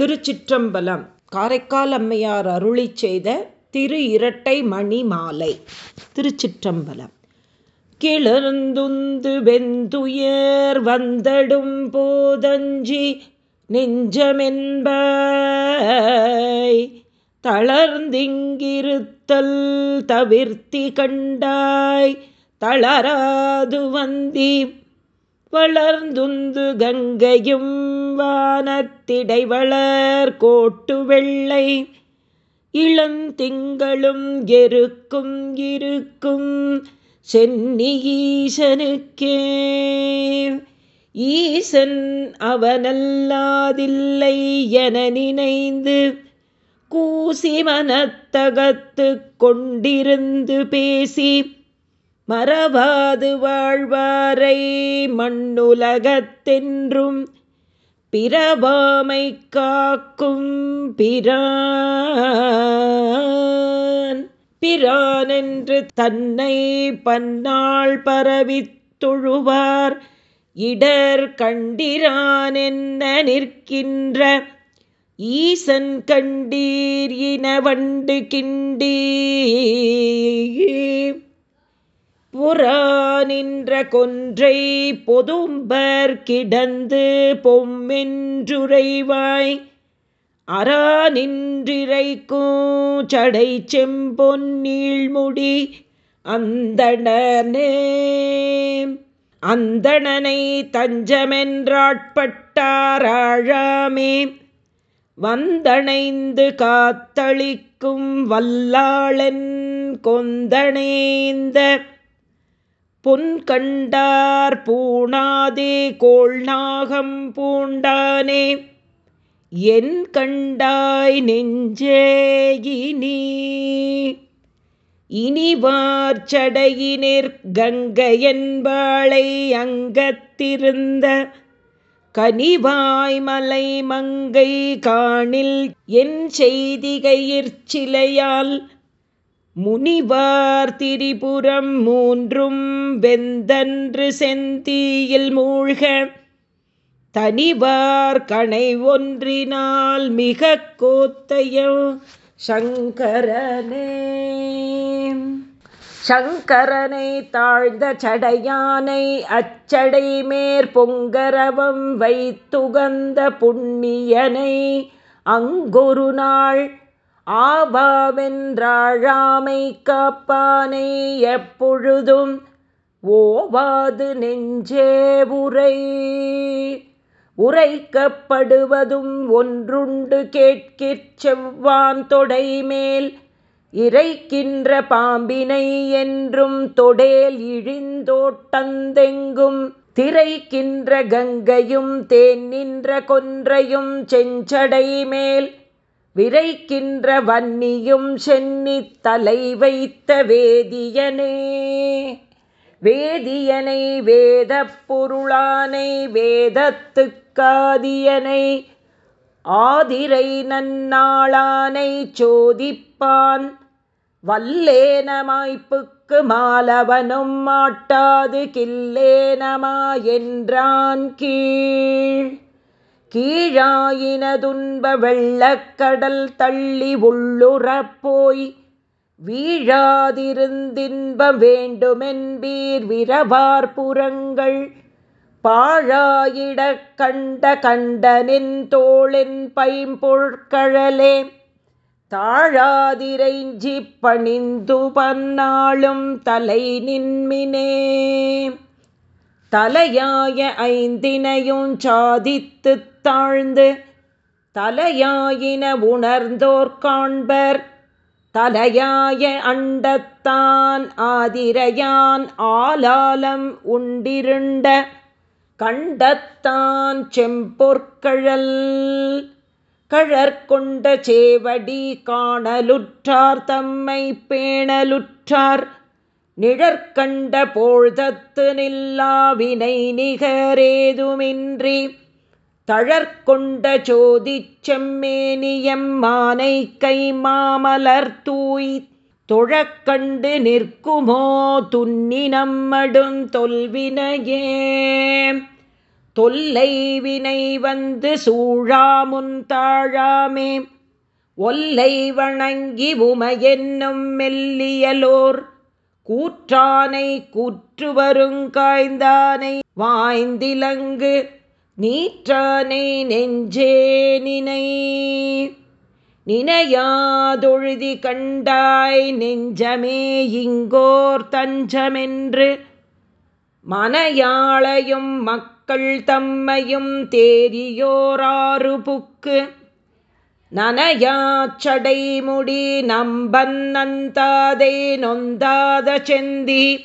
திருச்சிற்றம்பலம். காரைக்கால் அம்மையார் அருளி செய்த திரு இரட்டை மணி மாலை. திருச்சிற்றம்பலம். கிளர்ந்துந்து வெந்துயர் வந்தடும் போதஞ்சி நெஞ்சமென்ப தளர்ந்திங்கிருத்தல் தவிர்த்தி கண்டாய் தளராது வந்தீம் வளர்ந்துந்து கங்கையும் வானத்திடை வளர் கோட்டு வெள்ளை. இளந்திங்களும் எருக்கும் இருக்கும் சென்னி ஈசனுக்கே ஈசன் அவனல்லாதில்லை என நினைந்து கூசி மனத்தகத்து கொண்டிருந்து பேசி மறவாது வாழ்வாரை மண்ணுலகத்தென்றும் பிறவாமை காக்கும் பிரான். பிரானென்று தன்னை பன்னாள் பரவித் தொழுவார். இடர் கண்டிரான் என்ன நிற்கின்ற ஈசன் கண்டீர் இன வண்டு கிண்டீ புறானின்ற கொன்றை பொதும்பர் கிடந்து பொம்மென்றுரைவாய். அரா நின்றிரைக்கும் சடை செம்பொன்னீழ்முடி அந்தணனே. அந்தணனை தஞ்சமென்றாட்பட்டாராழாமே வந்தணைந்து காத்தளிக்கும் வல்லாளன் பொன் கண்டார் பூணாதே கோள்நாகம் பூண்டானே. என் கண்டாய் நெஞ்சே இனி. இனிவார் சடையினிற் கங்கையன்பாளை அங்கத்திருந்த கனிவாய் மலை மங்கை காணில் என் செய்திகையிற் சிலையால் முனிவார் திரிபுரம் மூன்றும் வெந்தன்று செந்தியில் மூழ்க. தனிவார் கணை ஒன்றினால் மிக கோத்தையோ சங்கரனே. சங்கரனை தாழ்ந்த சடையானை அச்சடை மேற்பொங்கரவம் வைத்துகந்த புண்ணியனை அங்கொரு நாள் ஆபாவென்றாழாமை காப்பானை எப்பொழுதும் ஓவாது நெஞ்சே உரை. உரைக்கப்படுவதும் ஒன்றுண்டு கேட்கிற் செவ்வான் தொடைமேல். இறைக்கின்ற பாம்பினை என்றும் தொடேல் இழிந்தோட்டந்தெங்கும் திரைக்கின்ற கங்கையும் தேன் நின்ற கொன்றையும் செஞ்சடை மேல் விரைக்கின்ற வன்னியும் சென்னி தலை வைத்த வேதியனே. வேதியனை வேத பொருளானை வேதத்துக்காதியனை ஆதிரை நன்னாளானை சோதிப்பான். வல்லேனமாய்ப்புக்கு மாலவனும் மாட்டாது கில்லேனமா என்றான் கீழ். கீழாயினதுன்ப வெள்ளக்கடல் தள்ளி உள்ளுறப்போய் வீழாதிருந்தின்ப வேண்டுமென்பீர் விரவார்புறங்கள் பாழாயிடக் கண்ட கண்டனின் தோளின் பைம்பொற்கழலே தாழாதிரைஞ்சி பணிந்து பன்னாளும் தலை நின்மினே தலையாய ஐந்தினையும் சாதித்து தாழ்ந்து தலையாயின உணர்ந்தோர் காண்பர். தலையாய அண்டத்தான் ஆதிரையான் ஆலாலம் உண்டிருண்ட கண்டத்தான் செம்பொற்கழல் கழற்கொண்ட சேவடி காணலுற்றார் தம்மை பேணலுற்றார். நிழற்கண்ட போழ்தத்து நில்லாவினை நிகரேதுமின்றி தழற்கொண்ட சோதிச் செம்மேனியம் மானை கை மாமலர் தூய் தொழக்கண்டு நிற்குமோ துன்னி நம்மடும் தொல்வினையே. தொல்லை வினை வந்து சூழாமுன் தாழாமே ஒல்லை வணங்கி உமையென்னும் மெல்லியலோர் கூற்றானை கூற்று வருங்காய்ந்தானை வாய்ந்திலங்கு நீற்றானை நெஞ்சே நினை. நினையாதொழுதி கண்டாய் நெஞ்சமே இங்கோர் தஞ்சமென்று. மனையாளையும் மக்கள் தம்மையும் தேரியோராறு புக்கு நனையாச்சடை முடி நம்பன் நந்தாதே நொந்தாத செந்தி.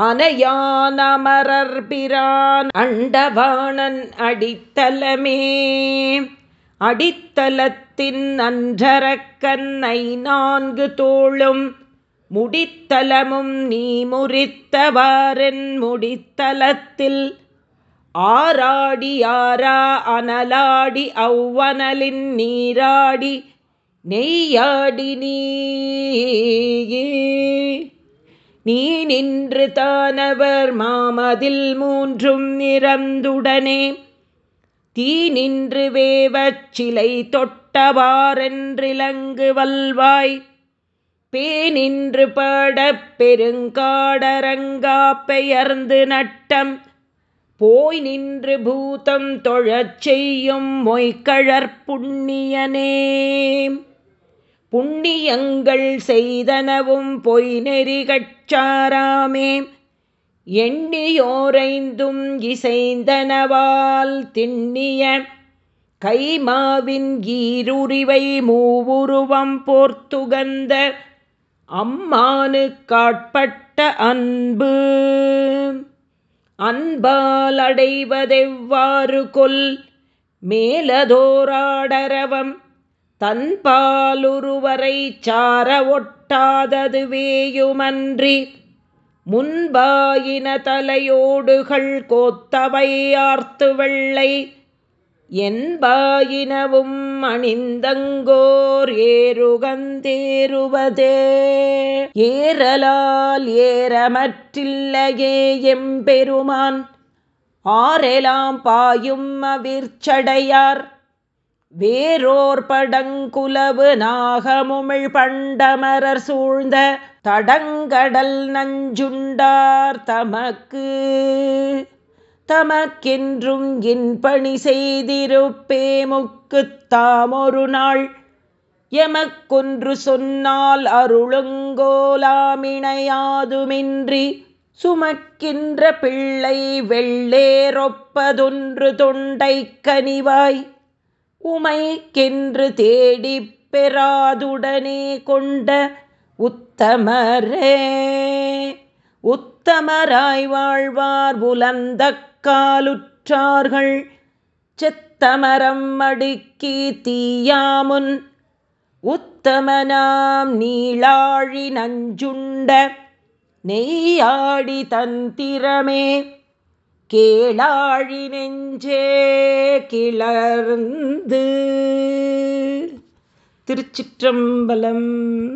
அனையானமரர் பிரான் அண்டவாணன் அடித்தலமே. அடித்தலத்தின் அன்றரக்கன்னை நான்கு தோளும். முடித்தலமும் நீ முறித்தவாறென் முடித்தலத்தில் ஆராடி ஆரா அனலாடி அவ்வனலின் நீராடி நெய்யாடி நீயே நீ நின்று தானவர் மாமதில் மூன்றும் நிறந்துடனே தீ நின்று வேவச் சிலை தொட்டவாரென்றிலங்கு வல்வாய். பேனின்று பாடப் பெருங்காடரங்கா பெயர்ந்து நட்டம் போய் நின்று பூதம் தொழச் செய்யும் மொய்கழற் புண்ணியனே. புண்ணியங்கள் செய்தனவும் பொய் நெறிகச்சாராமே எண்ணியோரைந்தும் இசைந்தனவால் திண்ணிய கைமாவின் ஈருரிவை மூவுருவம் போர்த்துகந்த அம்மானு காட்பட்ட அன்பு. அன்பால் அடைவதெவ்வாறு கொல்? மேலதோராடரவம் தன்பாலுருவரை சார ஒட்டாததுவேயுமன்றி முன்பாயின தலையோடுகள் கோத்தவை ஆர்த்து வெள்ளை என்பாயினவும் அணிந்தங்கோர் ஏறுகந்தேறுவதே. ஏறலால் ஏறமற்றில்லையே எம்பெருமான். ஆரெலாம் பாயும் அவிர்ச்சடையார். வேரோர் படங்குலவு நாகமுமிழ் பண்டமரர் சூழ்ந்த தடங்கடல் நஞ்சுண்டார் தமக்கு. தமக்கென்றும் என் பணி செய்திருப்பேமுக்குத் நாள் எமக்கொன்று சொன்னால் அருளுங்கோலாமிணையாதுமின்றி சுமக்கின்ற பிள்ளை வெள்ளேரொப்பதொன்று தொண்டை கனிவாய். உமைக்கென்று தேடிப் பெறாதுடனே கொண்ட உத்தமரே. உத்தமராய் வாழ்வார் புலந்தக் காலுற்றார்கள். செத்தமரம் அடுக்கி தீயாமுன் உத்தமனாம் நீளாழி நஞ்சுண்ட நெய்யாடி தந்திரமே. கேளாழி நெஞ்சே கிளர்ந்து. திருச்சிற்றம்பலம்